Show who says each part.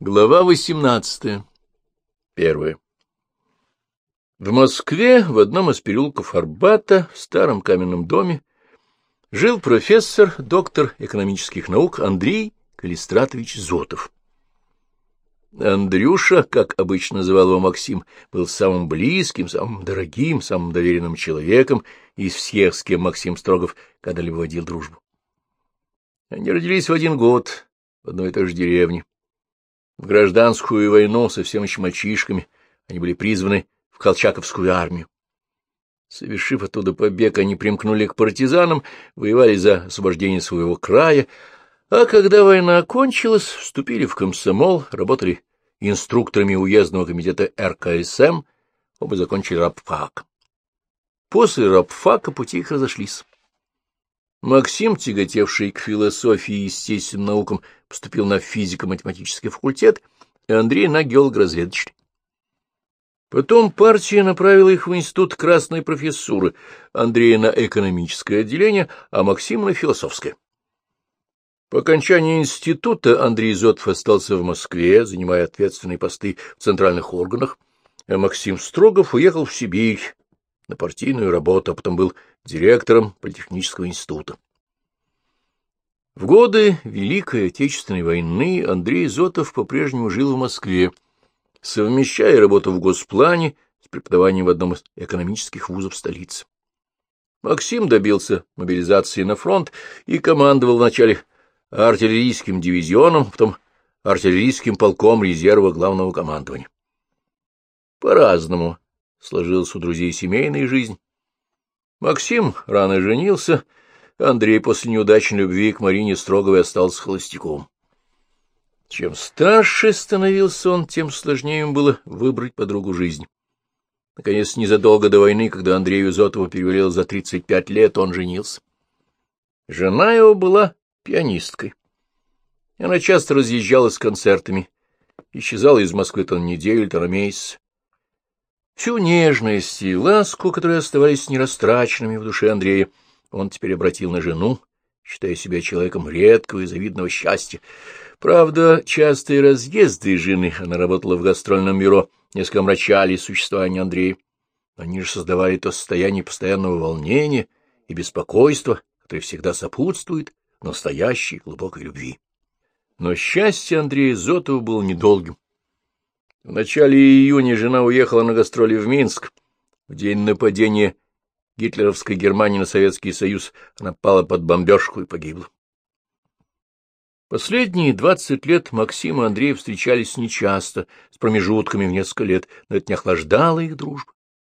Speaker 1: Глава 18. Первая. В Москве, в одном из переулков Арбата, в старом каменном доме, жил профессор, доктор экономических наук Андрей Калистратович Зотов. Андрюша, как обычно называл его Максим, был самым близким, самым дорогим, самым доверенным человеком из всех, с кем Максим Строгов когда-либо водил дружбу. Они родились в один год в одной и той же деревне. В гражданскую войну совсем еще мальчишками они были призваны в Колчаковскую армию. Совершив оттуда побег, они примкнули к партизанам, воевали за освобождение своего края, а когда война окончилась, вступили в комсомол, работали инструкторами уездного комитета РКСМ, оба закончили рабфак. После рабфака пути их разошлись. Максим, тяготевший к философии и естественным наукам, поступил на физико-математический факультет, и Андрей на геолого-разведочный. Потом партия направила их в институт красной профессуры, Андрея на экономическое отделение, а Максима на философское. По окончании института Андрей Зотов остался в Москве, занимая ответственные посты в центральных органах, а Максим Строгов уехал в Сибирь на партийную работу, а потом был директором Политехнического института. В годы Великой Отечественной войны Андрей Зотов по-прежнему жил в Москве, совмещая работу в госплане с преподаванием в одном из экономических вузов столицы. Максим добился мобилизации на фронт и командовал вначале артиллерийским дивизионом, потом артиллерийским полком резерва главного командования. По-разному сложилась у друзей семейная жизнь. Максим рано женился, Андрей после неудачной любви к Марине Строговой остался холостяком. Чем старше становился он, тем сложнее ему было выбрать подругу жизни. Наконец, незадолго до войны, когда Андрею Зотову перевалил за 35 лет, он женился. Жена его была пианисткой. Она часто разъезжала с концертами, исчезала из Москвы то на неделю, то на месяц. Всю нежность и ласку, которые оставались нерастраченными в душе Андрея, он теперь обратил на жену, считая себя человеком редкого и завидного счастья. Правда, частые разъезды жены, она работала в гастрольном бюро, несколько омрачали существование Андрея. Они же создавали то состояние постоянного волнения и беспокойства, которое всегда сопутствует настоящей глубокой любви. Но счастье Андрея Зотова было недолгим. В начале июня жена уехала на гастроли в Минск. В день нападения гитлеровской Германии на Советский Союз она пала под бомбежку и погибла. Последние двадцать лет Максим и Андрей встречались нечасто, с промежутками в несколько лет, но это не охлаждало их дружбу.